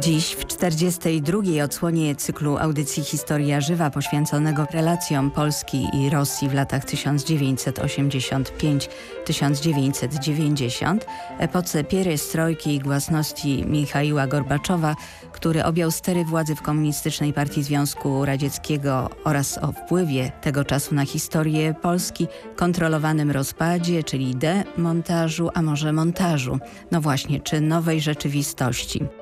Dziś w 42. odsłonie cyklu audycji Historia Żywa poświęconego relacjom Polski i Rosji w latach 1985-1990, epoce pierestrojki i głasności Michaiła Gorbaczowa, który objął stery władzy w Komunistycznej Partii Związku Radzieckiego oraz o wpływie tego czasu na historię Polski, kontrolowanym rozpadzie, czyli demontażu, a może montażu. No właśnie, czy nowej rzeczywistości.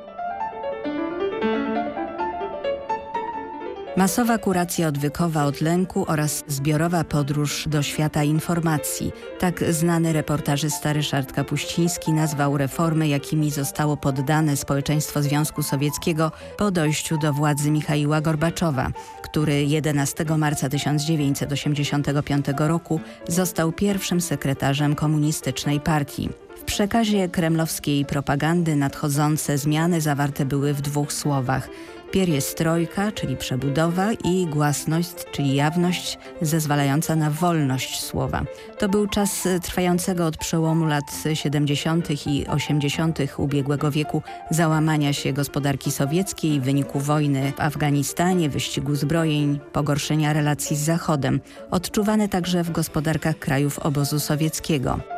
Masowa kuracja odwykowa od lęku oraz zbiorowa podróż do świata informacji. Tak znany reportażysta Ryszard Kapuściński nazwał reformy, jakimi zostało poddane społeczeństwo Związku Sowieckiego po dojściu do władzy Michaiła Gorbaczowa, który 11 marca 1985 roku został pierwszym sekretarzem komunistycznej partii. W przekazie kremlowskiej propagandy nadchodzące zmiany zawarte były w dwóch słowach – pieriestrojka, czyli przebudowa i głasność, czyli jawność zezwalająca na wolność słowa. To był czas trwającego od przełomu lat 70. i 80. ubiegłego wieku załamania się gospodarki sowieckiej w wyniku wojny w Afganistanie, wyścigu zbrojeń, pogorszenia relacji z Zachodem, odczuwane także w gospodarkach krajów obozu sowieckiego.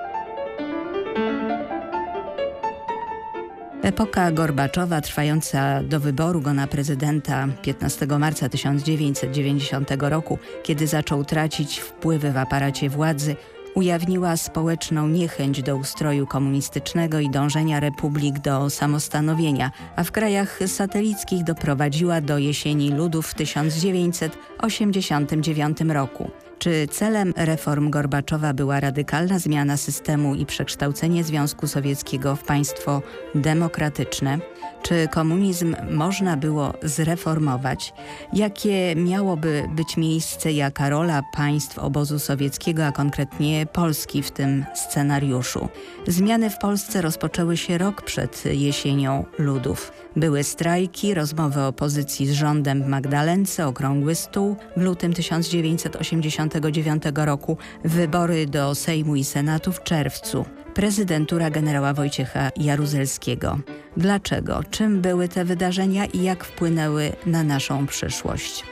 Epoka Gorbaczowa trwająca do wyboru go na prezydenta 15 marca 1990 roku, kiedy zaczął tracić wpływy w aparacie władzy, ujawniła społeczną niechęć do ustroju komunistycznego i dążenia republik do samostanowienia, a w krajach satelickich doprowadziła do jesieni ludów w 1989 roku. Czy celem reform Gorbaczowa była radykalna zmiana systemu i przekształcenie Związku Sowieckiego w państwo demokratyczne? Czy komunizm można było zreformować? Jakie miałoby być miejsce, jaka rola państw obozu sowieckiego, a konkretnie Polski w tym scenariuszu? Zmiany w Polsce rozpoczęły się rok przed jesienią ludów. Były strajki, rozmowy opozycji z rządem w Magdalence, okrągły stół w lutym 1989 roku, wybory do Sejmu i Senatu w czerwcu, prezydentura generała Wojciecha Jaruzelskiego. Dlaczego? Czym były te wydarzenia i jak wpłynęły na naszą przyszłość?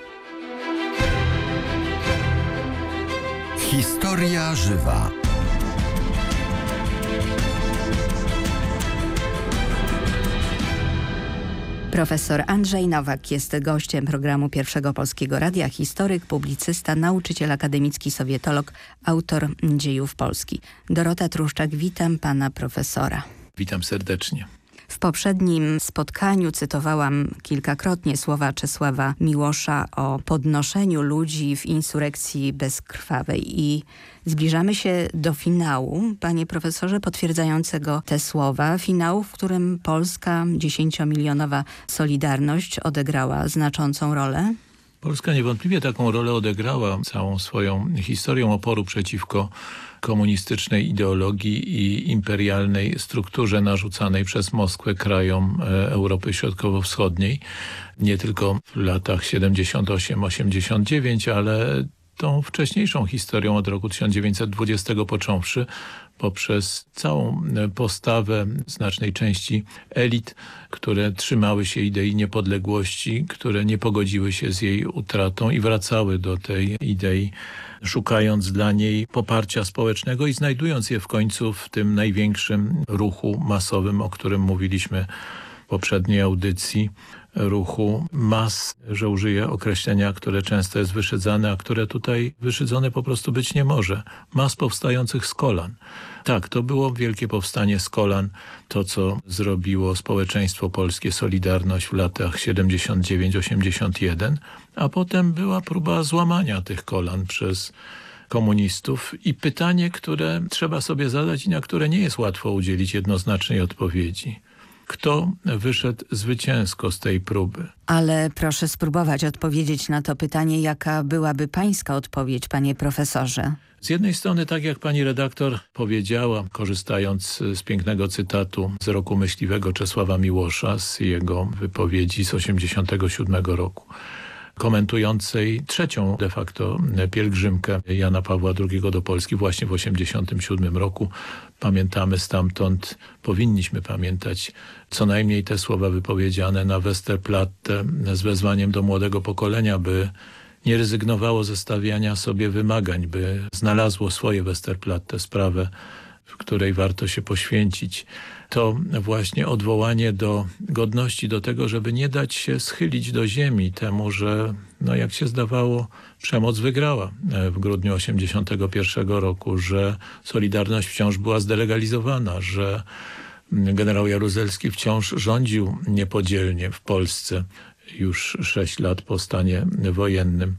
Historia żywa. Profesor Andrzej Nowak jest gościem programu Pierwszego Polskiego Radia, historyk, publicysta, nauczyciel akademicki, sowietolog, autor dziejów Polski. Dorota Truszczak, witam pana profesora. Witam serdecznie. W poprzednim spotkaniu cytowałam kilkakrotnie słowa Czesława Miłosza o podnoszeniu ludzi w insurekcji bezkrwawej i zbliżamy się do finału, panie profesorze, potwierdzającego te słowa. Finału, w którym Polska dziesięciomilionowa Solidarność odegrała znaczącą rolę. Polska niewątpliwie taką rolę odegrała całą swoją historią oporu przeciwko komunistycznej ideologii i imperialnej strukturze narzucanej przez Moskwę krajom e, Europy Środkowo-Wschodniej. Nie tylko w latach 78-89, ale tą wcześniejszą historią od roku 1920 począwszy poprzez całą e, postawę znacznej części elit, które trzymały się idei niepodległości, które nie pogodziły się z jej utratą i wracały do tej idei szukając dla niej poparcia społecznego i znajdując je w końcu w tym największym ruchu masowym, o którym mówiliśmy w poprzedniej audycji, ruchu mas, że użyję określenia, które często jest wyszydzane, a które tutaj wyszydzone po prostu być nie może. Mas powstających z kolan. Tak, to było wielkie powstanie z kolan, to co zrobiło społeczeństwo polskie Solidarność w latach 79-81, a potem była próba złamania tych kolan przez komunistów i pytanie, które trzeba sobie zadać i na które nie jest łatwo udzielić jednoznacznej odpowiedzi. Kto wyszedł zwycięsko z tej próby. Ale proszę spróbować odpowiedzieć na to pytanie, jaka byłaby pańska odpowiedź, panie profesorze? Z jednej strony, tak jak pani redaktor powiedziała, korzystając z pięknego cytatu z roku myśliwego Czesława Miłosza, z jego wypowiedzi z 87 roku, komentującej trzecią de facto pielgrzymkę Jana Pawła II do Polski właśnie w 87 roku. Pamiętamy stamtąd, powinniśmy pamiętać co najmniej te słowa wypowiedziane na Westerplatte z wezwaniem do młodego pokolenia, by nie rezygnowało ze stawiania sobie wymagań, by znalazło swoje Westerplatte, sprawę, w której warto się poświęcić. To właśnie odwołanie do godności, do tego, żeby nie dać się schylić do ziemi temu, że no jak się zdawało, przemoc wygrała w grudniu 81 roku, że Solidarność wciąż była zdelegalizowana, że generał Jaruzelski wciąż rządził niepodzielnie w Polsce już sześć lat po stanie wojennym.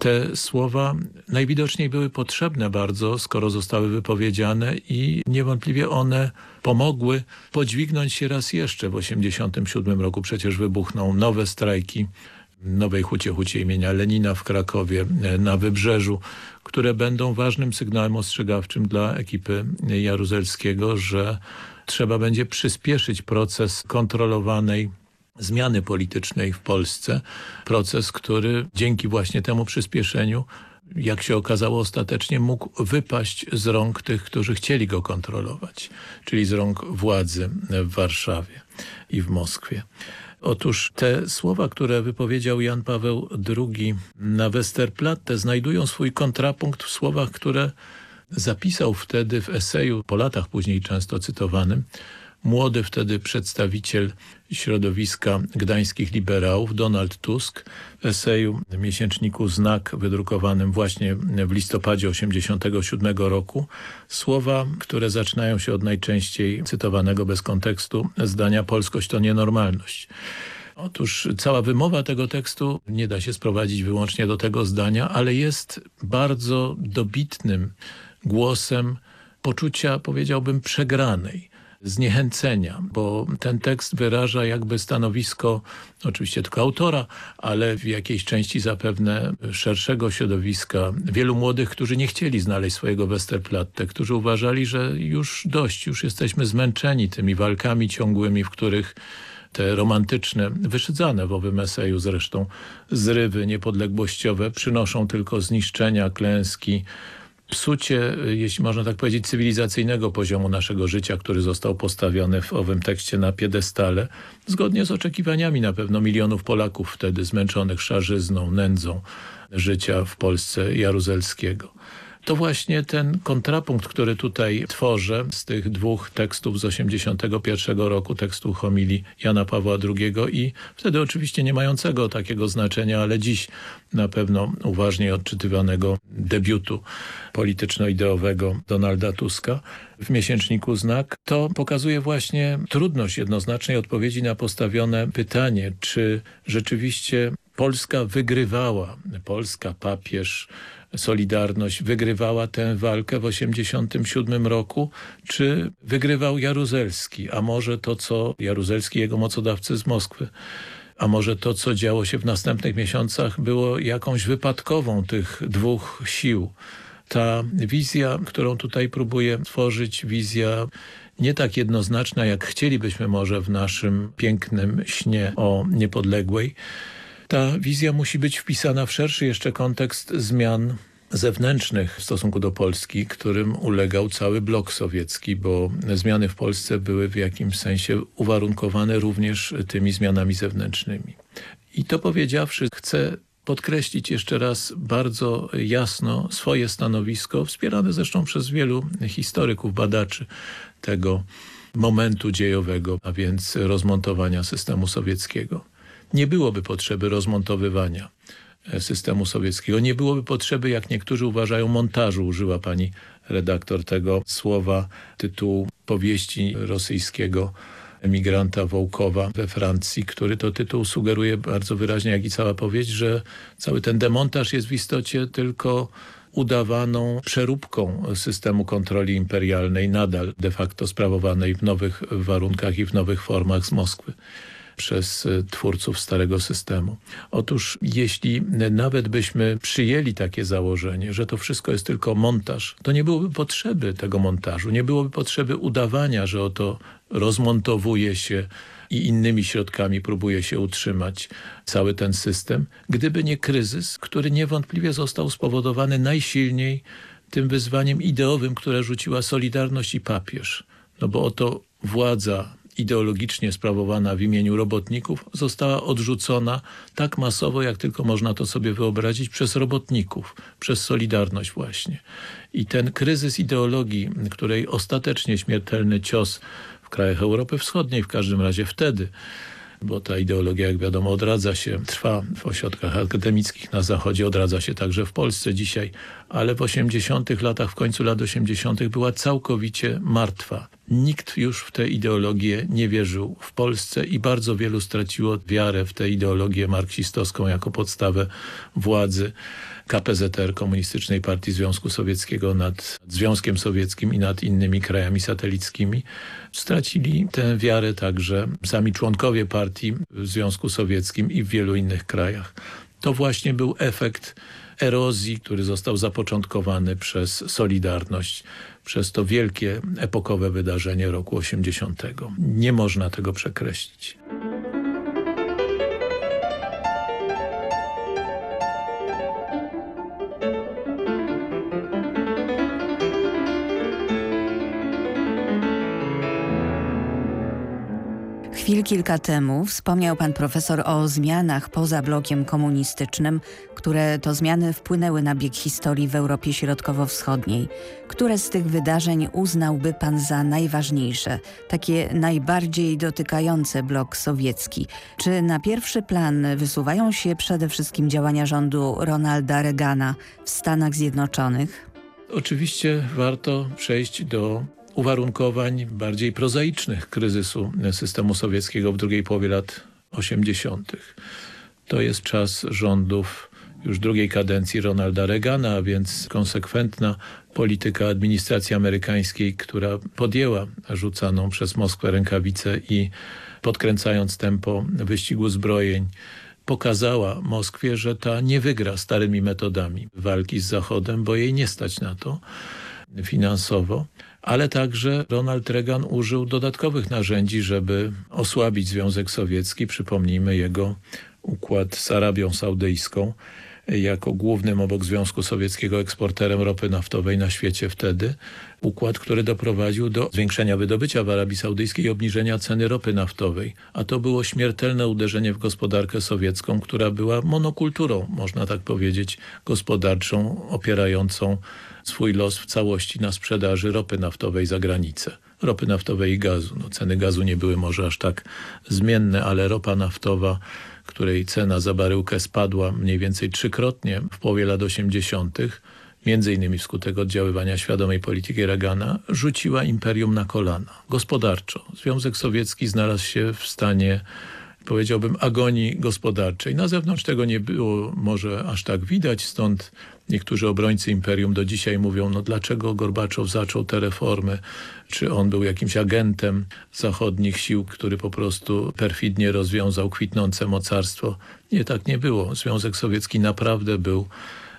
Te słowa najwidoczniej były potrzebne bardzo, skoro zostały wypowiedziane i niewątpliwie one pomogły podźwignąć się raz jeszcze. W 1987 roku przecież wybuchną nowe strajki Nowej Hucie, Hucie imienia Lenina w Krakowie, na Wybrzeżu, które będą ważnym sygnałem ostrzegawczym dla ekipy Jaruzelskiego, że trzeba będzie przyspieszyć proces kontrolowanej zmiany politycznej w Polsce. Proces, który dzięki właśnie temu przyspieszeniu, jak się okazało ostatecznie, mógł wypaść z rąk tych, którzy chcieli go kontrolować, czyli z rąk władzy w Warszawie i w Moskwie. Otóż te słowa, które wypowiedział Jan Paweł II na Westerplatte znajdują swój kontrapunkt w słowach, które zapisał wtedy w eseju, po latach później często cytowanym, młody wtedy przedstawiciel środowiska gdańskich liberałów. Donald Tusk w eseju miesięczniku Znak wydrukowanym właśnie w listopadzie 87 roku. Słowa, które zaczynają się od najczęściej cytowanego bez kontekstu zdania polskość to nienormalność. Otóż cała wymowa tego tekstu nie da się sprowadzić wyłącznie do tego zdania, ale jest bardzo dobitnym głosem poczucia, powiedziałbym, przegranej zniechęcenia, bo ten tekst wyraża jakby stanowisko, oczywiście tylko autora, ale w jakiejś części zapewne szerszego środowiska. Wielu młodych, którzy nie chcieli znaleźć swojego Westerplatte, którzy uważali, że już dość, już jesteśmy zmęczeni tymi walkami ciągłymi, w których te romantyczne, wyszydzane w owym eseju zresztą zrywy niepodległościowe przynoszą tylko zniszczenia, klęski, psucie, jeśli można tak powiedzieć, cywilizacyjnego poziomu naszego życia, który został postawiony w owym tekście na piedestale, zgodnie z oczekiwaniami na pewno milionów Polaków wtedy zmęczonych szarzyzną, nędzą życia w Polsce Jaruzelskiego. To właśnie ten kontrapunkt, który tutaj tworzę z tych dwóch tekstów z 81 roku, tekstu homilii Jana Pawła II i wtedy oczywiście nie mającego takiego znaczenia, ale dziś na pewno uważnie odczytywanego debiutu polityczno-ideowego Donalda Tuska w miesięczniku Znak, to pokazuje właśnie trudność jednoznacznej odpowiedzi na postawione pytanie, czy rzeczywiście Polska wygrywała, Polska, papież, Solidarność wygrywała tę walkę w 1987 roku, czy wygrywał Jaruzelski, a może to, co Jaruzelski, jego mocodawcy z Moskwy, a może to, co działo się w następnych miesiącach, było jakąś wypadkową tych dwóch sił. Ta wizja, którą tutaj próbuję tworzyć, wizja nie tak jednoznaczna, jak chcielibyśmy może w naszym pięknym śnie o niepodległej, ta wizja musi być wpisana w szerszy jeszcze kontekst zmian zewnętrznych w stosunku do Polski, którym ulegał cały blok sowiecki, bo zmiany w Polsce były w jakimś sensie uwarunkowane również tymi zmianami zewnętrznymi. I to powiedziawszy, chcę podkreślić jeszcze raz bardzo jasno swoje stanowisko, wspierane zresztą przez wielu historyków, badaczy tego momentu dziejowego, a więc rozmontowania systemu sowieckiego nie byłoby potrzeby rozmontowywania e, systemu sowieckiego. Nie byłoby potrzeby, jak niektórzy uważają, montażu. Użyła pani redaktor tego słowa, tytułu powieści rosyjskiego emigranta Wołkowa we Francji, który to tytuł sugeruje bardzo wyraźnie, jak i cała powieść, że cały ten demontaż jest w istocie tylko udawaną przeróbką systemu kontroli imperialnej, nadal de facto sprawowanej w nowych warunkach i w nowych formach z Moskwy przez e, twórców starego systemu. Otóż jeśli nawet byśmy przyjęli takie założenie, że to wszystko jest tylko montaż, to nie byłoby potrzeby tego montażu, nie byłoby potrzeby udawania, że oto rozmontowuje się i innymi środkami próbuje się utrzymać cały ten system, gdyby nie kryzys, który niewątpliwie został spowodowany najsilniej tym wyzwaniem ideowym, które rzuciła Solidarność i papież. No bo oto władza ideologicznie sprawowana w imieniu robotników została odrzucona tak masowo, jak tylko można to sobie wyobrazić, przez robotników, przez Solidarność właśnie. I ten kryzys ideologii, której ostatecznie śmiertelny cios w krajach Europy Wschodniej, w każdym razie wtedy, bo ta ideologia, jak wiadomo, odradza się, trwa w ośrodkach akademickich na Zachodzie, odradza się także w Polsce dzisiaj, ale w 80 latach, w końcu lat 80 była całkowicie martwa. Nikt już w tę ideologię nie wierzył w Polsce i bardzo wielu straciło wiarę w tę ideologię marksistowską jako podstawę władzy. KPZR, Komunistycznej Partii Związku Sowieckiego nad Związkiem Sowieckim i nad innymi krajami satelickimi. Stracili tę wiarę także sami członkowie partii w Związku Sowieckim i w wielu innych krajach. To właśnie był efekt erozji, który został zapoczątkowany przez Solidarność, przez to wielkie epokowe wydarzenie roku 80. Nie można tego przekreślić. Chwil kilka temu wspomniał pan profesor o zmianach poza blokiem komunistycznym, które to zmiany wpłynęły na bieg historii w Europie Środkowo-Wschodniej. Które z tych wydarzeń uznałby pan za najważniejsze, takie najbardziej dotykające blok sowiecki? Czy na pierwszy plan wysuwają się przede wszystkim działania rządu Ronalda Reagana w Stanach Zjednoczonych? Oczywiście warto przejść do uwarunkowań bardziej prozaicznych kryzysu systemu sowieckiego w drugiej połowie lat 80. To jest czas rządów już drugiej kadencji Ronalda Reagana, a więc konsekwentna polityka administracji amerykańskiej, która podjęła rzucaną przez Moskwę rękawicę i podkręcając tempo wyścigu zbrojeń pokazała Moskwie, że ta nie wygra starymi metodami walki z Zachodem, bo jej nie stać na to finansowo ale także Ronald Reagan użył dodatkowych narzędzi, żeby osłabić Związek Sowiecki. Przypomnijmy jego układ z Arabią Saudyjską jako głównym obok Związku Sowieckiego eksporterem ropy naftowej na świecie wtedy. Układ, który doprowadził do zwiększenia wydobycia w Arabii Saudyjskiej i obniżenia ceny ropy naftowej. A to było śmiertelne uderzenie w gospodarkę sowiecką, która była monokulturą, można tak powiedzieć, gospodarczą, opierającą swój los w całości na sprzedaży ropy naftowej za granicę. Ropy naftowej i gazu. No, ceny gazu nie były może aż tak zmienne, ale ropa naftowa, której cena za baryłkę spadła mniej więcej trzykrotnie w połowie lat 80., między innymi wskutek oddziaływania świadomej polityki Reagana, rzuciła imperium na kolana. Gospodarczo. Związek Sowiecki znalazł się w stanie powiedziałbym, agonii gospodarczej. Na zewnątrz tego nie było może aż tak widać, stąd niektórzy obrońcy imperium do dzisiaj mówią, no dlaczego Gorbaczow zaczął te reformy, czy on był jakimś agentem zachodnich sił, który po prostu perfidnie rozwiązał kwitnące mocarstwo. Nie, tak nie było. Związek Sowiecki naprawdę był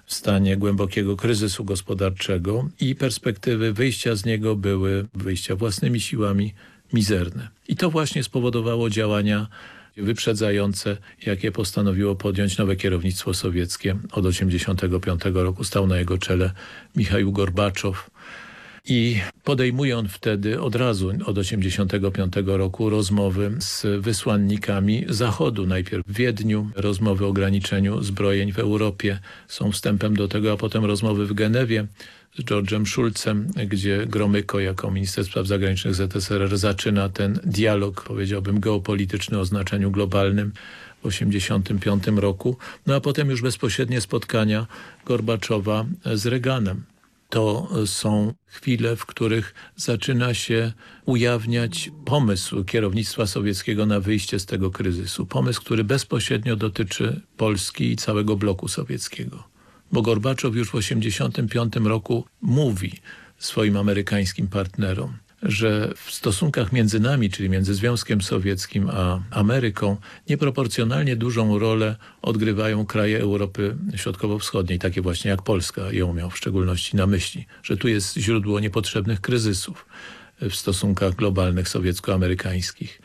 w stanie głębokiego kryzysu gospodarczego i perspektywy wyjścia z niego były, wyjścia własnymi siłami, mizerne. I to właśnie spowodowało działania wyprzedzające, jakie postanowiło podjąć nowe kierownictwo sowieckie. Od 1985 roku stał na jego czele Michał Gorbaczow. I podejmuje on wtedy od razu, od 1985 roku, rozmowy z wysłannikami Zachodu. Najpierw w Wiedniu, rozmowy o ograniczeniu zbrojeń w Europie są wstępem do tego, a potem rozmowy w Genewie z George'em Schulzem, gdzie Gromyko jako minister spraw zagranicznych ZSRR zaczyna ten dialog, powiedziałbym, geopolityczny o znaczeniu globalnym w 1985 roku. No a potem już bezpośrednie spotkania Gorbaczowa z Reaganem. To są chwile, w których zaczyna się ujawniać pomysł kierownictwa sowieckiego na wyjście z tego kryzysu. Pomysł, który bezpośrednio dotyczy Polski i całego bloku sowieckiego bo Gorbaczow już w 1985 roku mówi swoim amerykańskim partnerom, że w stosunkach między nami, czyli między Związkiem Sowieckim a Ameryką, nieproporcjonalnie dużą rolę odgrywają kraje Europy Środkowo-Wschodniej, takie właśnie jak Polska ją miał w szczególności na myśli, że tu jest źródło niepotrzebnych kryzysów w stosunkach globalnych sowiecko-amerykańskich.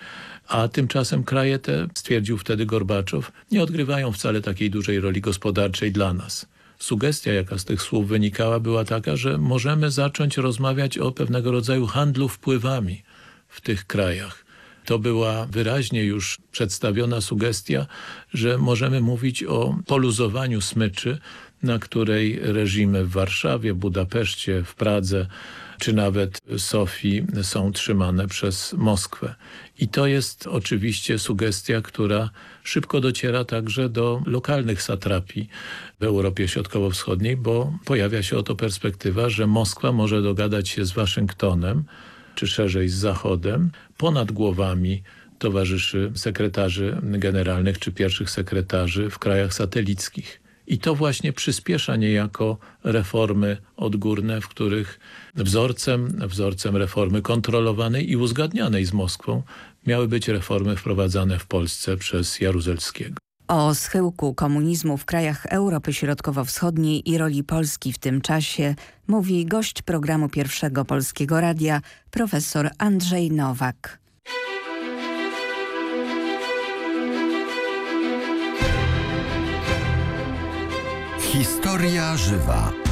A tymczasem kraje te, stwierdził wtedy Gorbaczow, nie odgrywają wcale takiej dużej roli gospodarczej dla nas. Sugestia, jaka z tych słów wynikała, była taka, że możemy zacząć rozmawiać o pewnego rodzaju handlu wpływami w tych krajach. To była wyraźnie już przedstawiona sugestia, że możemy mówić o poluzowaniu smyczy, na której reżimy w Warszawie, Budapeszcie, w Pradze czy nawet Sofii są trzymane przez Moskwę. I to jest oczywiście sugestia, która szybko dociera także do lokalnych satrapii w Europie Środkowo-Wschodniej, bo pojawia się oto perspektywa, że Moskwa może dogadać się z Waszyngtonem, czy szerzej z Zachodem, ponad głowami towarzyszy sekretarzy generalnych czy pierwszych sekretarzy w krajach satelickich. I to właśnie przyspiesza niejako reformy odgórne, w których wzorcem, wzorcem reformy kontrolowanej i uzgadnianej z Moskwą miały być reformy wprowadzane w Polsce przez Jaruzelskiego. O schyłku komunizmu w krajach Europy Środkowo-Wschodniej i roli Polski w tym czasie mówi gość programu Pierwszego Polskiego Radia, profesor Andrzej Nowak. Historia żywa.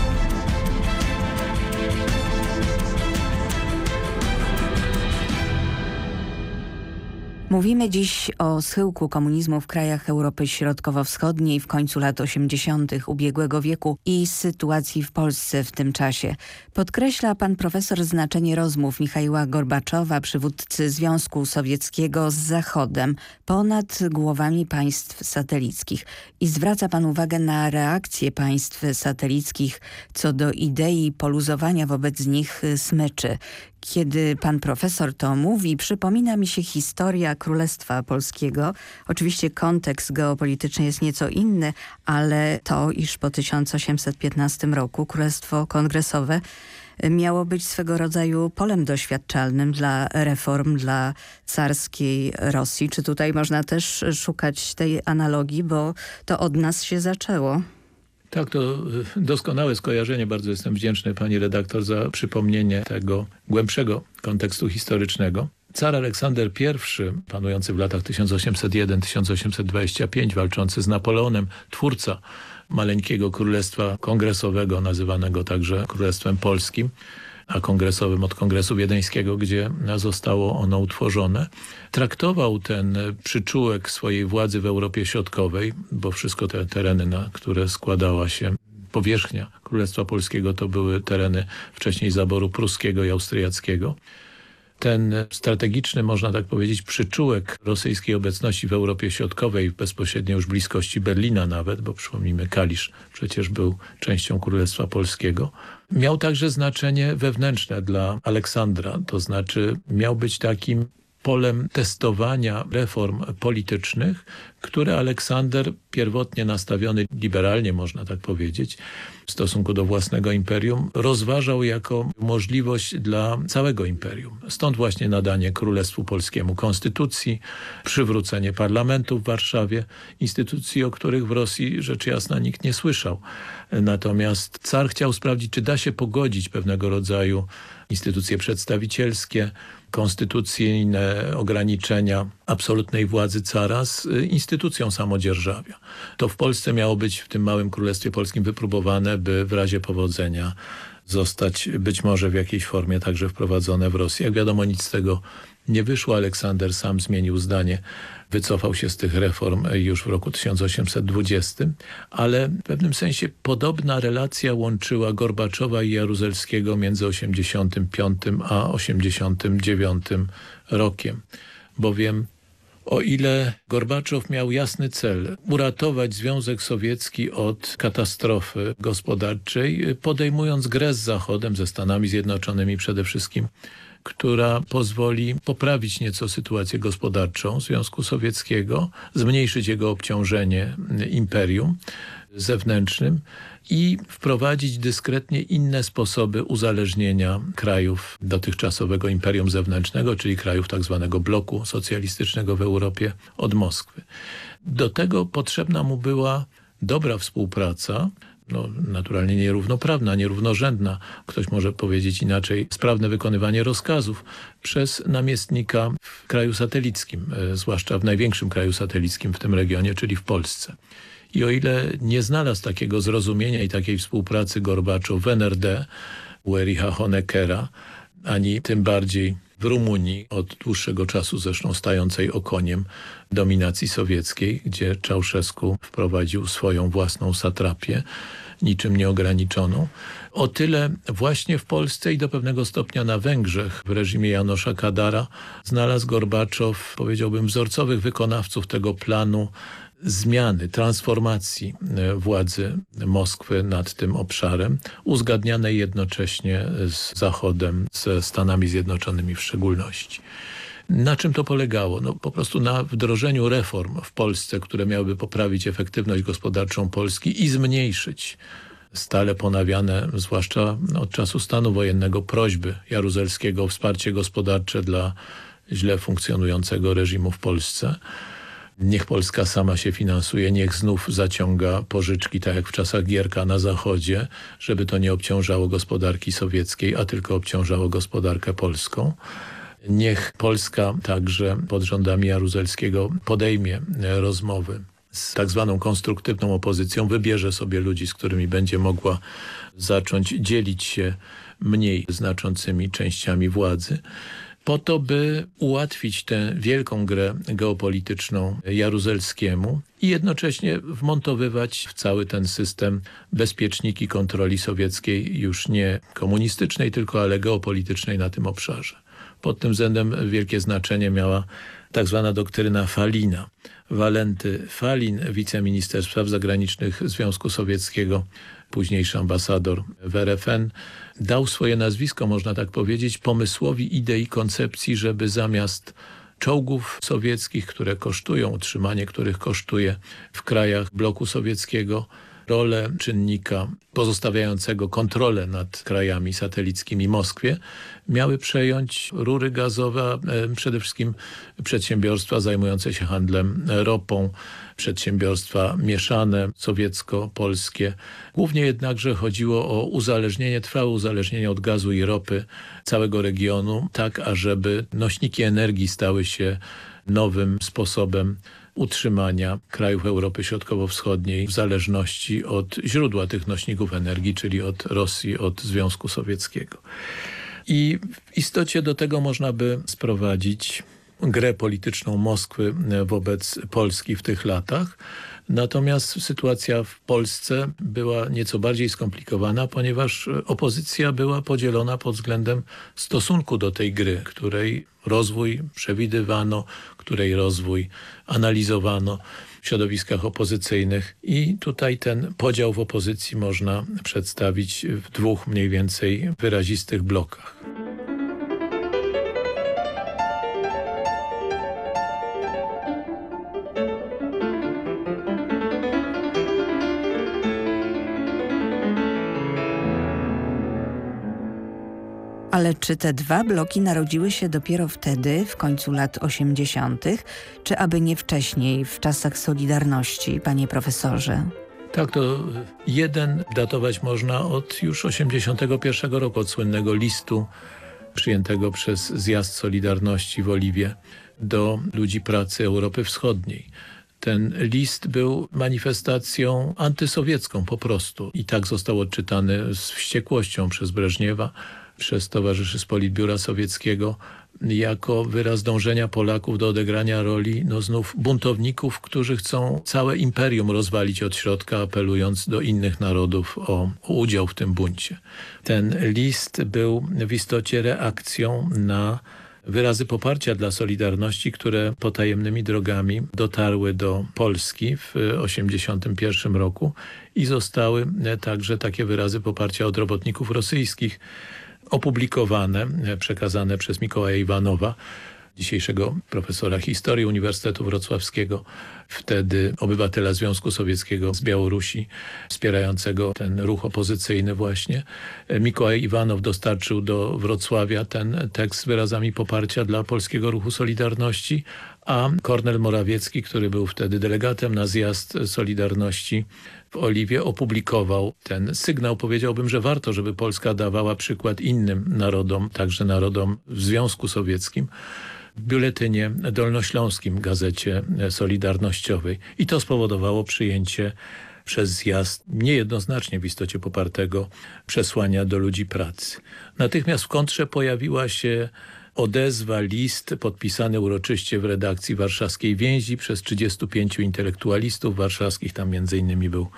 Mówimy dziś o schyłku komunizmu w krajach Europy Środkowo-Wschodniej w końcu lat 80. ubiegłego wieku i sytuacji w Polsce w tym czasie. Podkreśla pan profesor znaczenie rozmów Michaiła Gorbaczowa, przywódcy Związku Sowieckiego z Zachodem, ponad głowami państw satelickich. I zwraca pan uwagę na reakcję państw satelickich co do idei poluzowania wobec nich smyczy. Kiedy pan profesor to mówi, przypomina mi się historia Królestwa Polskiego. Oczywiście kontekst geopolityczny jest nieco inny, ale to, iż po 1815 roku Królestwo Kongresowe miało być swego rodzaju polem doświadczalnym dla reform dla carskiej Rosji. Czy tutaj można też szukać tej analogii, bo to od nas się zaczęło? Tak, to y, doskonałe skojarzenie. Bardzo jestem wdzięczny pani redaktor za przypomnienie tego głębszego kontekstu historycznego. Car Aleksander I, panujący w latach 1801-1825, walczący z Napoleonem, twórca maleńkiego królestwa kongresowego, nazywanego także Królestwem Polskim, a kongresowym od Kongresu Wiedeńskiego, gdzie zostało ono utworzone. Traktował ten przyczółek swojej władzy w Europie Środkowej, bo wszystko te tereny, na które składała się powierzchnia Królestwa Polskiego, to były tereny wcześniej zaboru pruskiego i austriackiego ten strategiczny, można tak powiedzieć, przyczółek rosyjskiej obecności w Europie Środkowej, bezpośrednio już bliskości Berlina nawet, bo przypomnijmy, Kalisz przecież był częścią Królestwa Polskiego, miał także znaczenie wewnętrzne dla Aleksandra, to znaczy miał być takim polem testowania reform politycznych, które Aleksander, pierwotnie nastawiony liberalnie, można tak powiedzieć, w stosunku do własnego imperium, rozważał jako możliwość dla całego imperium. Stąd właśnie nadanie Królestwu Polskiemu konstytucji, przywrócenie parlamentu w Warszawie, instytucji, o których w Rosji rzecz jasna nikt nie słyszał. Natomiast car chciał sprawdzić, czy da się pogodzić pewnego rodzaju instytucje przedstawicielskie, konstytucyjne ograniczenia absolutnej władzy cara z y, instytucją samodzierżawia. To w Polsce miało być w tym małym Królestwie Polskim wypróbowane, by w razie powodzenia zostać być może w jakiejś formie także wprowadzone w Rosji. Jak wiadomo nic z tego nie wyszło. Aleksander sam zmienił zdanie wycofał się z tych reform już w roku 1820, ale w pewnym sensie podobna relacja łączyła Gorbaczowa i Jaruzelskiego między 85 a 89 rokiem, bowiem o ile Gorbaczow miał jasny cel uratować Związek Sowiecki od katastrofy gospodarczej, podejmując grę z Zachodem, ze Stanami Zjednoczonymi przede wszystkim, która pozwoli poprawić nieco sytuację gospodarczą Związku Sowieckiego, zmniejszyć jego obciążenie imperium, zewnętrznym i wprowadzić dyskretnie inne sposoby uzależnienia krajów dotychczasowego imperium zewnętrznego, czyli krajów tak zwanego bloku socjalistycznego w Europie od Moskwy. Do tego potrzebna mu była dobra współpraca, no, naturalnie nierównoprawna, nierównorzędna, ktoś może powiedzieć inaczej, sprawne wykonywanie rozkazów przez namiestnika w kraju satelickim, e, zwłaszcza w największym kraju satelickim w tym regionie, czyli w Polsce. I o ile nie znalazł takiego zrozumienia i takiej współpracy Gorbaczow w NRD u Ericha Honeckera, ani tym bardziej w Rumunii, od dłuższego czasu zresztą stającej okoniem dominacji sowieckiej, gdzie Czałszewsku wprowadził swoją własną satrapię, niczym nieograniczoną. O tyle właśnie w Polsce i do pewnego stopnia na Węgrzech w reżimie Janosza Kadara znalazł Gorbaczow, powiedziałbym, wzorcowych wykonawców tego planu zmiany, transformacji e, władzy Moskwy nad tym obszarem, uzgadnianej jednocześnie z Zachodem, ze Stanami Zjednoczonymi w szczególności. Na czym to polegało? No, po prostu na wdrożeniu reform w Polsce, które miałyby poprawić efektywność gospodarczą Polski i zmniejszyć stale ponawiane, zwłaszcza od czasu stanu wojennego, prośby Jaruzelskiego o wsparcie gospodarcze dla źle funkcjonującego reżimu w Polsce. Niech Polska sama się finansuje, niech znów zaciąga pożyczki, tak jak w czasach Gierka na Zachodzie, żeby to nie obciążało gospodarki sowieckiej, a tylko obciążało gospodarkę polską. Niech Polska także pod rządami Jaruzelskiego podejmie rozmowy z tak zwaną konstruktywną opozycją, wybierze sobie ludzi, z którymi będzie mogła zacząć dzielić się mniej znaczącymi częściami władzy po to, by ułatwić tę wielką grę geopolityczną Jaruzelskiemu i jednocześnie wmontowywać w cały ten system bezpieczniki kontroli sowieckiej, już nie komunistycznej tylko, ale geopolitycznej na tym obszarze. Pod tym względem wielkie znaczenie miała tak zwana doktryna Falina. Walenty Falin, wiceminister spraw zagranicznych Związku Sowieckiego, późniejszy ambasador w RFN, dał swoje nazwisko, można tak powiedzieć, pomysłowi idei koncepcji, żeby zamiast czołgów sowieckich, które kosztują, utrzymanie których kosztuje w krajach bloku sowieckiego, rolę czynnika pozostawiającego kontrolę nad krajami satelickimi Moskwie miały przejąć rury gazowe, przede wszystkim przedsiębiorstwa zajmujące się handlem ropą, przedsiębiorstwa mieszane, sowiecko-polskie. Głównie jednakże chodziło o uzależnienie, trwałe uzależnienie od gazu i ropy całego regionu, tak ażeby nośniki energii stały się nowym sposobem utrzymania krajów Europy Środkowo-Wschodniej w zależności od źródła tych nośników energii, czyli od Rosji, od Związku Sowieckiego. I w istocie do tego można by sprowadzić grę polityczną Moskwy wobec Polski w tych latach. Natomiast sytuacja w Polsce była nieco bardziej skomplikowana, ponieważ opozycja była podzielona pod względem stosunku do tej gry, której rozwój przewidywano, której rozwój analizowano w środowiskach opozycyjnych i tutaj ten podział w opozycji można przedstawić w dwóch mniej więcej wyrazistych blokach. Ale czy te dwa bloki narodziły się dopiero wtedy, w końcu lat 80., czy aby nie wcześniej, w czasach Solidarności, panie profesorze? Tak, to jeden datować można od już 81 roku, od słynnego listu przyjętego przez Zjazd Solidarności w Oliwie do ludzi pracy Europy Wschodniej. Ten list był manifestacją antysowiecką po prostu i tak został odczytany z wściekłością przez Breżniewa, przez towarzyszy z Politbiura Sowieckiego jako wyraz dążenia Polaków do odegrania roli no znów buntowników, którzy chcą całe imperium rozwalić od środka, apelując do innych narodów o, udział w tym buncie. Ten list był w istocie reakcją na wyrazy poparcia dla Solidarności, które potajemnymi drogami dotarły do Polski w 1981 roku i zostały także takie wyrazy poparcia od robotników rosyjskich, opublikowane, przekazane przez Mikołaja Iwanowa dzisiejszego profesora historii Uniwersytetu Wrocławskiego, wtedy obywatela Związku Sowieckiego z Białorusi, wspierającego ten ruch opozycyjny właśnie. Mikołaj Iwanow dostarczył do Wrocławia ten tekst z wyrazami poparcia dla polskiego ruchu Solidarności, a Kornel Morawiecki, który był wtedy delegatem na zjazd Solidarności w Oliwie, opublikował ten sygnał. Powiedziałbym, że warto, żeby Polska dawała przykład innym narodom, także narodom w Związku Sowieckim, w biuletynie dolnośląskim gazecie solidarnościowej. I to spowodowało przyjęcie przez zjazd niejednoznacznie w istocie popartego przesłania do ludzi pracy. Natychmiast w kontrze pojawiła się odezwa, list podpisany uroczyście w redakcji warszawskiej więzi przez 35 intelektualistów warszawskich. Tam między innymi był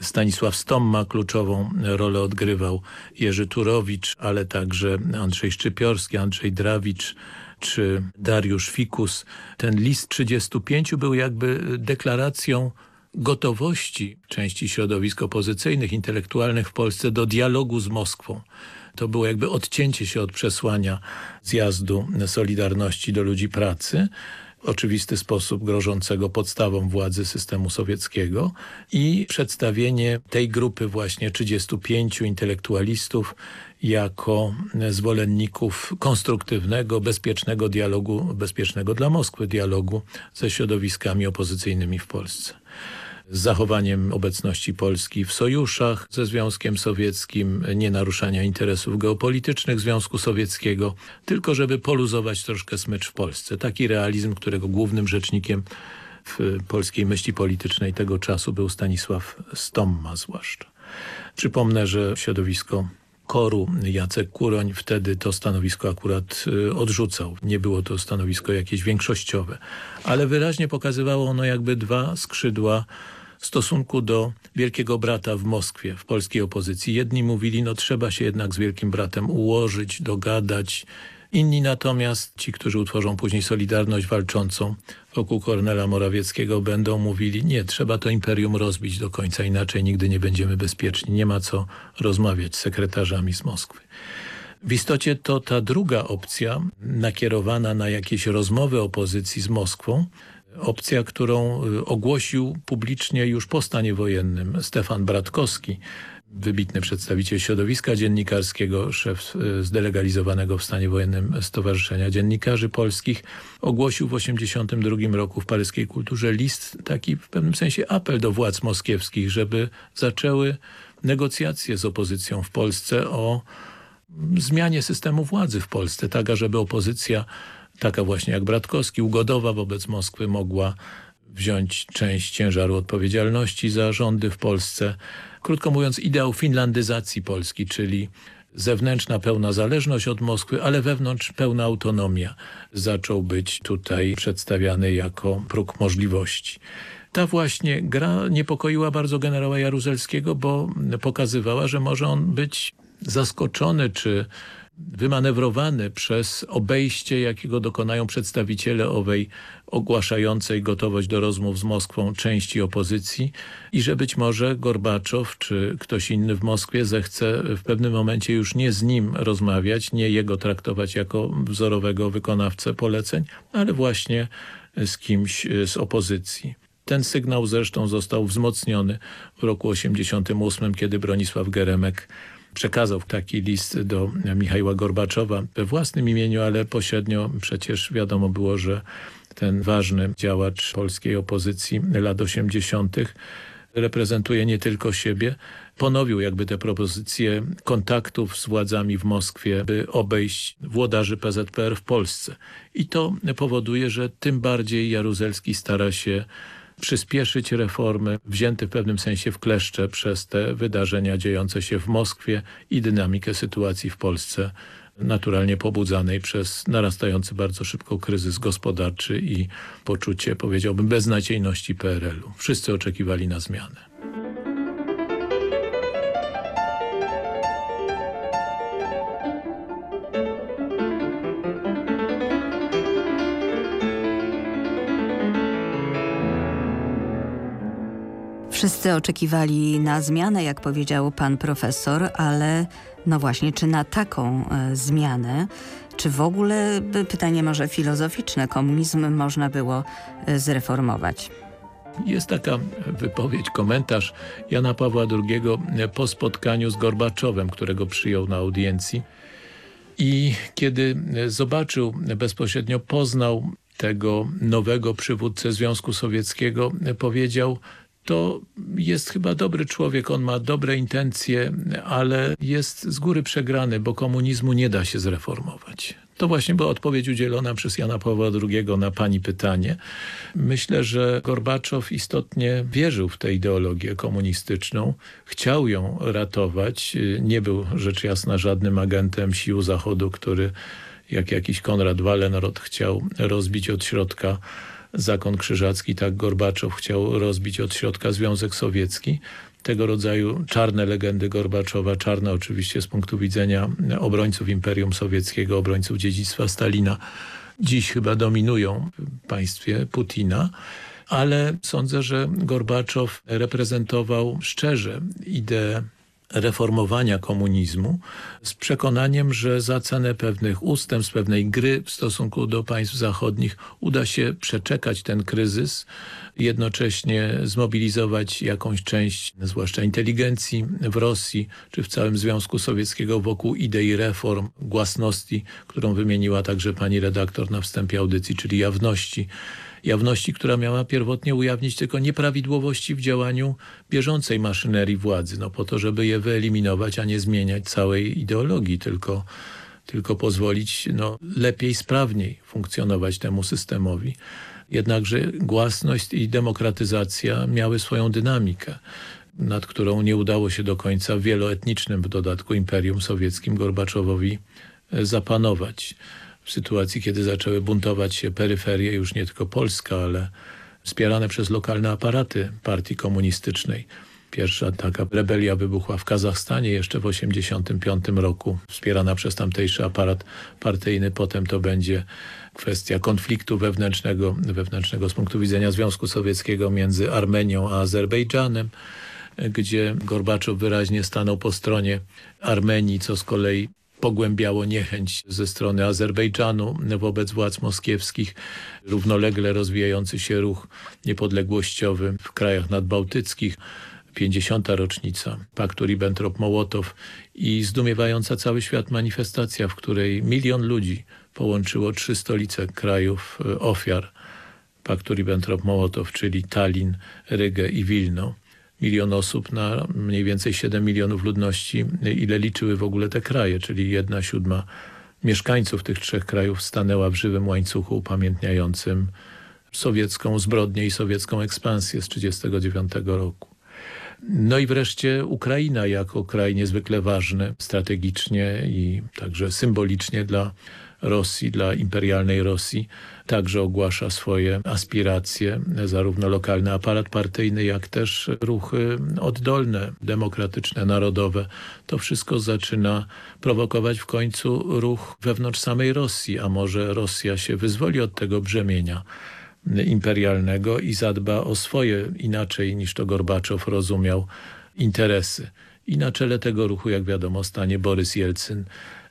Stanisław Stomma kluczową rolę odgrywał, Jerzy Turowicz, ale także Andrzej Szczypiorski, Andrzej Drawicz, czy Dariusz Fikus. Ten list 35 był jakby deklaracją gotowości części środowisk opozycyjnych, intelektualnych w Polsce do dialogu z Moskwą. To było jakby odcięcie się od przesłania zjazdu Solidarności do ludzi pracy, oczywisty sposób grożącego podstawą władzy systemu sowieckiego i przedstawienie tej grupy właśnie 35 intelektualistów jako zwolenników konstruktywnego, bezpiecznego dialogu, bezpiecznego dla Moskwy dialogu ze środowiskami opozycyjnymi w Polsce z zachowaniem obecności Polski w sojuszach ze Związkiem Sowieckim, nie naruszania interesów geopolitycznych Związku Sowieckiego, tylko żeby poluzować troszkę smycz w Polsce. Taki realizm, którego głównym rzecznikiem w polskiej myśli politycznej tego czasu był Stanisław Stomma zwłaszcza. Przypomnę, że środowisko koru Jacek Kuroń wtedy to stanowisko akurat y, odrzucał. Nie było to stanowisko jakieś większościowe, ale wyraźnie pokazywało ono jakby dwa skrzydła stosunku do Wielkiego Brata w Moskwie, w polskiej opozycji. Jedni mówili, no trzeba się jednak z Wielkim Bratem ułożyć, dogadać. Inni natomiast, ci, którzy utworzą później Solidarność Walczącą wokół Kornela Morawieckiego, będą mówili, nie, trzeba to imperium rozbić do końca, inaczej nigdy nie będziemy bezpieczni. Nie ma co rozmawiać z sekretarzami z Moskwy. W istocie to ta druga opcja, nakierowana na jakieś rozmowy opozycji z Moskwą, opcja, którą y, ogłosił publicznie już po stanie wojennym Stefan Bratkowski, wybitny przedstawiciel środowiska dziennikarskiego, szef y, zdelegalizowanego w stanie wojennym Stowarzyszenia Dziennikarzy Polskich, ogłosił w 1982 roku w paryskiej kulturze list, taki w pewnym sensie apel do władz moskiewskich, żeby zaczęły negocjacje z opozycją w Polsce o zmianie systemu władzy w Polsce, tak żeby opozycja taka właśnie jak Bratkowski, ugodowa wobec Moskwy mogła wziąć część ciężaru odpowiedzialności za rządy w Polsce. Krótko mówiąc ideał finlandyzacji Polski, czyli zewnętrzna pełna zależność od Moskwy, ale wewnątrz pełna autonomia zaczął być tutaj przedstawiany jako próg możliwości. Ta właśnie gra niepokoiła bardzo generała Jaruzelskiego, bo pokazywała, że może on być zaskoczony czy wymanewrowany przez obejście, jakiego dokonają przedstawiciele owej ogłaszającej gotowość do rozmów z Moskwą części opozycji i że być może Gorbaczow czy ktoś inny w Moskwie zechce w pewnym momencie już nie z nim rozmawiać, nie jego traktować jako wzorowego wykonawcę poleceń, ale właśnie z kimś z opozycji. Ten sygnał zresztą został wzmocniony w roku 88, kiedy Bronisław Geremek przekazał taki list do Michała Gorbaczowa we własnym imieniu, ale pośrednio przecież wiadomo było, że ten ważny działacz polskiej opozycji lat 80. reprezentuje nie tylko siebie, ponowił jakby te propozycje kontaktów z władzami w Moskwie, by obejść włodarzy PZPR w Polsce. I to powoduje, że tym bardziej Jaruzelski stara się przyspieszyć reformy, wzięty w pewnym sensie w kleszcze przez te wydarzenia dziejące się w Moskwie i dynamikę sytuacji w Polsce naturalnie pobudzanej przez narastający bardzo szybko kryzys gospodarczy i poczucie, powiedziałbym, beznadziejności PRL-u. Wszyscy oczekiwali na zmianę. Wszyscy oczekiwali na zmianę, jak powiedział pan profesor, ale no właśnie, czy na taką e, zmianę, Czy w ogóle, pytanie może filozoficzne, komunizm można było e, zreformować? Jest taka wypowiedź, komentarz Jana Pawła II po spotkaniu z Gorbaczowem, którego przyjął na audiencji. I kiedy zobaczył, bezpośrednio poznał tego nowego przywódcę Związku Sowieckiego, powiedział, to jest chyba dobry człowiek, on ma dobre intencje, ale jest z góry przegrany, bo komunizmu nie da się zreformować. To właśnie była odpowiedź udzielona przez Jana Pawła II na pani pytanie. Myślę, że Gorbaczow istotnie wierzył w tę ideologię komunistyczną, chciał ją ratować. Nie był rzecz jasna żadnym agentem sił Zachodu, który jak jakiś Konrad Wallenrod chciał rozbić od środka zakon krzyżacki, tak Gorbaczow chciał rozbić od środka Związek Sowiecki. Tego rodzaju czarne legendy Gorbaczowa, czarne oczywiście z punktu widzenia obrońców Imperium Sowieckiego, obrońców dziedzictwa Stalina, dziś chyba dominują w państwie Putina ale sądzę, że Gorbaczow reprezentował szczerze ideę reformowania komunizmu z przekonaniem, że za cenę pewnych ustępstw, pewnej gry w stosunku do państw zachodnich uda się przeczekać ten kryzys, jednocześnie zmobilizować jakąś część, zwłaszcza inteligencji w Rosji czy w całym Związku Sowieckiego wokół idei reform, głasności, którą wymieniła także pani redaktor na wstępie audycji, czyli jawności, jawności, która miała pierwotnie ujawnić tylko nieprawidłowości w działaniu bieżącej maszynerii władzy, no po to, żeby je wyeliminować, a nie zmieniać całej ideologii, tylko, tylko pozwolić no, lepiej, sprawniej funkcjonować temu systemowi. Jednakże głasność i demokratyzacja miały swoją dynamikę nad którą nie udało się do końca wieloetnicznym w dodatku Imperium Sowieckim Gorbaczowowi zapanować w sytuacji, kiedy zaczęły buntować się peryferie, już nie tylko Polska, ale wspierane przez lokalne aparaty partii komunistycznej. Pierwsza taka rebelia wybuchła w Kazachstanie jeszcze w 1985 roku, wspierana przez tamtejszy aparat partyjny. Potem to będzie kwestia konfliktu wewnętrznego, wewnętrznego z punktu widzenia Związku Sowieckiego między Armenią a Azerbejdżanem, gdzie Gorbaczow wyraźnie stanął po stronie Armenii, co z kolei pogłębiało niechęć ze strony Azerbejdżanu wobec władz moskiewskich, równolegle rozwijający się ruch niepodległościowy w krajach nadbałtyckich, 50. rocznica paktu Ribbentrop-Mołotow i zdumiewająca cały świat manifestacja, w której milion ludzi połączyło trzy stolice krajów e, ofiar paktu Ribbentrop-Mołotow, czyli Tallin, Rygę i Wilno milion osób na mniej więcej 7 milionów ludności, ile liczyły w ogóle te kraje, czyli jedna siódma mieszkańców tych trzech krajów stanęła w żywym łańcuchu upamiętniającym sowiecką zbrodnię i sowiecką ekspansję z 1939 roku. No i wreszcie Ukraina jako kraj niezwykle ważny strategicznie i także symbolicznie dla Rosji, dla imperialnej Rosji, także ogłasza swoje aspiracje, zarówno lokalny aparat partyjny, jak też ruchy oddolne, demokratyczne, narodowe. To wszystko zaczyna prowokować w końcu ruch wewnątrz samej Rosji, a może Rosja się wyzwoli od tego brzemienia imperialnego i zadba o swoje, inaczej niż to Gorbaczow rozumiał, interesy. I na czele tego ruchu, jak wiadomo, stanie Borys Jelcyn,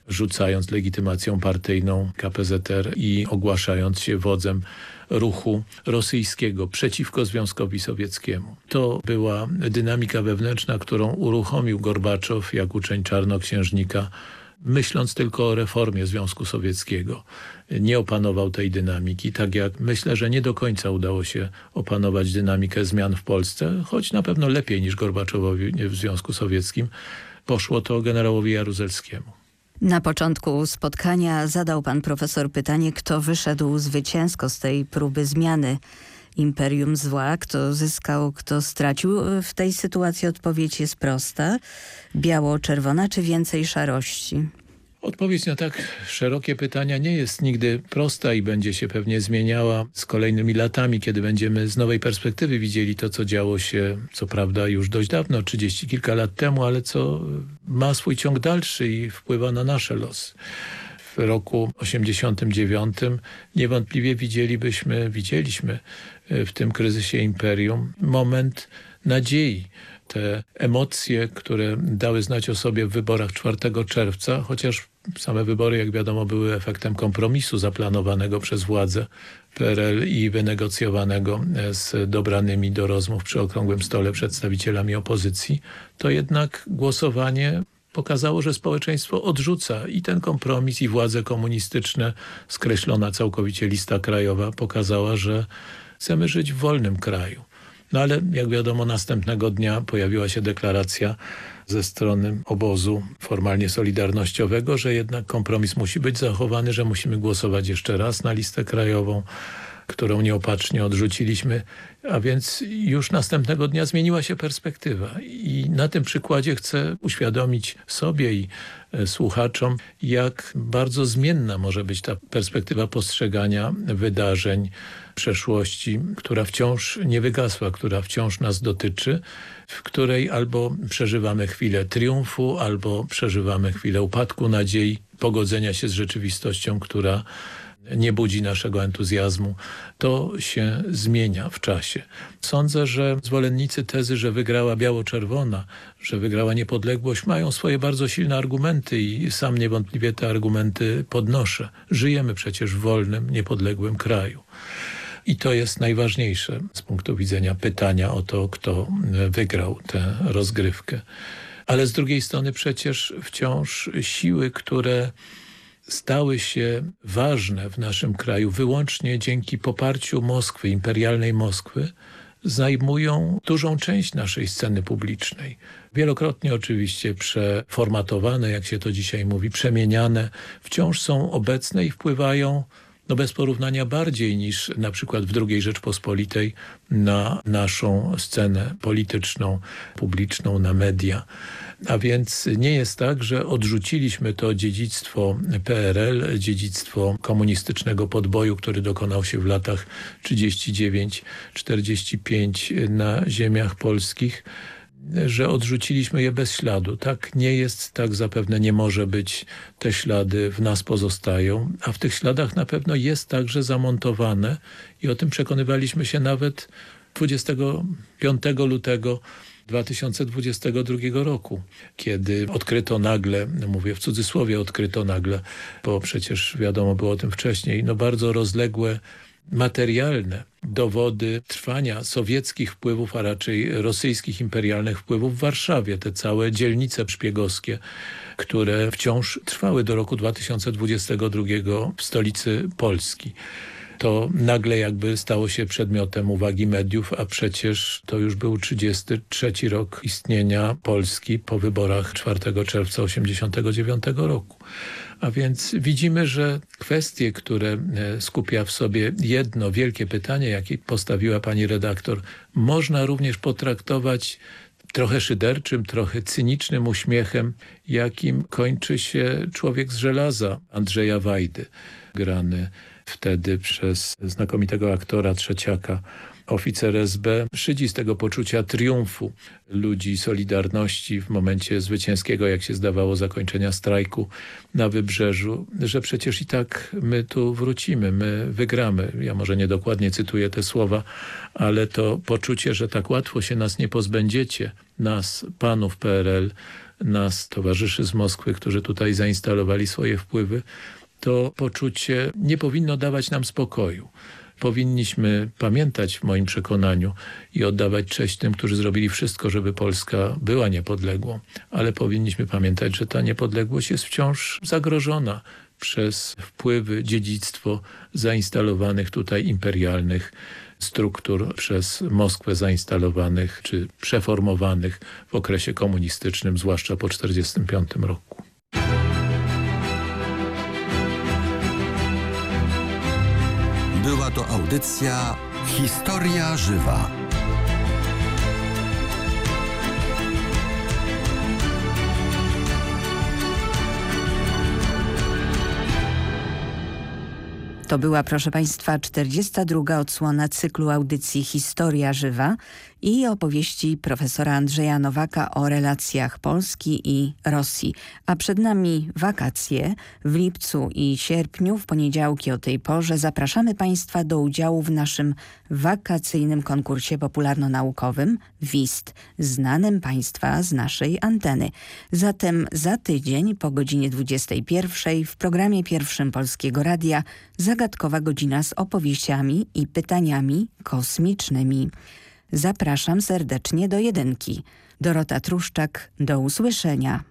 rzucając legitymacją partyjną KPZR i ogłaszając się wodzem ruchu rosyjskiego przeciwko Związkowi Sowieckiemu. To była dynamika wewnętrzna, którą uruchomił Gorbaczow jak uczeń czarnoksiężnika, myśląc tylko o reformie Związku Sowieckiego. Nie opanował tej dynamiki, tak jak myślę, że nie do końca udało się opanować dynamikę zmian w Polsce, choć na pewno lepiej niż Gorbaczowowi w Związku Sowieckim poszło to generałowi Jaruzelskiemu. Na początku spotkania zadał pan profesor pytanie, kto wyszedł zwycięsko z tej próby zmiany imperium zła, kto zyskał, kto stracił. W tej sytuacji odpowiedź jest prosta. Biało-czerwona czy więcej szarości? Odpowiedź na tak szerokie pytania nie jest nigdy prosta i będzie się pewnie zmieniała z kolejnymi latami, kiedy będziemy z nowej perspektywy widzieli to, co działo się, co prawda już dość dawno, trzydzieści kilka lat temu, ale co ma swój ciąg dalszy i wpływa na nasze losy. W roku 89 niewątpliwie widzielibyśmy, widzieliśmy w tym kryzysie imperium moment nadziei, te emocje, które dały znać o sobie w wyborach 4 czerwca, chociaż Same wybory, jak wiadomo, były efektem kompromisu zaplanowanego przez władze PRL i wynegocjowanego z dobranymi do rozmów przy okrągłym stole przedstawicielami opozycji, to jednak głosowanie pokazało, że społeczeństwo odrzuca i ten kompromis i władze komunistyczne, skreślona całkowicie lista krajowa pokazała, że chcemy żyć w wolnym kraju. No ale jak wiadomo następnego dnia pojawiła się deklaracja ze strony obozu formalnie solidarnościowego, że jednak kompromis musi być zachowany, że musimy głosować jeszcze raz na listę krajową, którą nieopatrznie odrzuciliśmy, a więc już następnego dnia zmieniła się perspektywa. I na tym przykładzie chcę uświadomić sobie i e, słuchaczom, jak bardzo zmienna może być ta perspektywa postrzegania wydarzeń przeszłości, która wciąż nie wygasła, która wciąż nas dotyczy, w której albo przeżywamy chwilę triumfu, albo przeżywamy chwilę upadku nadziei, pogodzenia się z rzeczywistością, która nie budzi naszego entuzjazmu. To się zmienia w czasie. Sądzę, że zwolennicy tezy, że wygrała biało-czerwona, że wygrała niepodległość, mają swoje bardzo silne argumenty i sam niewątpliwie te argumenty podnoszę. Żyjemy przecież w wolnym, niepodległym kraju. I to jest najważniejsze z punktu widzenia pytania o to, kto wygrał tę rozgrywkę. Ale z drugiej strony przecież wciąż siły, które stały się ważne w naszym kraju wyłącznie dzięki poparciu Moskwy, imperialnej Moskwy, zajmują dużą część naszej sceny publicznej. Wielokrotnie oczywiście przeformatowane, jak się to dzisiaj mówi, przemieniane, wciąż są obecne i wpływają no bez porównania bardziej niż na przykład w II Rzeczpospolitej na naszą scenę polityczną, publiczną, na media. A więc nie jest tak, że odrzuciliśmy to dziedzictwo PRL, dziedzictwo komunistycznego podboju, który dokonał się w latach 39-45 na ziemiach polskich, że odrzuciliśmy je bez śladu. Tak nie jest, tak zapewne nie może być. Te ślady w nas pozostają, a w tych śladach na pewno jest także zamontowane i o tym przekonywaliśmy się nawet 25 lutego 2022 roku, kiedy odkryto nagle, mówię w cudzysłowie odkryto nagle, bo przecież wiadomo było o tym wcześniej, no bardzo rozległe materialne dowody trwania sowieckich wpływów, a raczej rosyjskich imperialnych wpływów w Warszawie. Te całe dzielnice szpiegowskie, które wciąż trwały do roku 2022 w stolicy Polski to nagle jakby stało się przedmiotem uwagi mediów, a przecież to już był 33 rok istnienia Polski po wyborach 4 czerwca 1989 roku. A więc widzimy, że kwestie, które e, skupia w sobie jedno wielkie pytanie, jakie postawiła pani redaktor, można również potraktować trochę szyderczym, trochę cynicznym uśmiechem, jakim kończy się Człowiek z żelaza Andrzeja Wajdy, grany wtedy przez znakomitego aktora Trzeciaka oficer SB szydzi z tego poczucia triumfu ludzi Solidarności w momencie zwycięskiego, jak się zdawało, zakończenia strajku na Wybrzeżu, że przecież i tak my tu wrócimy, my wygramy. Ja może niedokładnie cytuję te słowa, ale to poczucie, że tak łatwo się nas nie pozbędziecie, nas, panów PRL, nas, towarzyszy z Moskwy, którzy tutaj zainstalowali swoje wpływy, to poczucie nie powinno dawać nam spokoju. Powinniśmy pamiętać w moim przekonaniu i oddawać cześć tym, którzy zrobili wszystko, żeby Polska była niepodległą, ale powinniśmy pamiętać, że ta niepodległość jest wciąż zagrożona przez wpływy, dziedzictwo zainstalowanych tutaj imperialnych struktur przez Moskwę zainstalowanych czy przeformowanych w okresie komunistycznym, zwłaszcza po 1945 roku. Była to audycja Historia Żywa. To była, proszę Państwa, 42. odsłona cyklu audycji Historia Żywa i opowieści profesora Andrzeja Nowaka o relacjach Polski i Rosji. A przed nami wakacje. W lipcu i sierpniu, w poniedziałki o tej porze zapraszamy Państwa do udziału w naszym wakacyjnym konkursie popularno-naukowym WIST, znanym Państwa z naszej anteny. Zatem za tydzień po godzinie 21 w programie pierwszym Polskiego Radia zagadkowa godzina z opowieściami i pytaniami kosmicznymi. Zapraszam serdecznie do jedynki. Dorota Truszczak, do usłyszenia.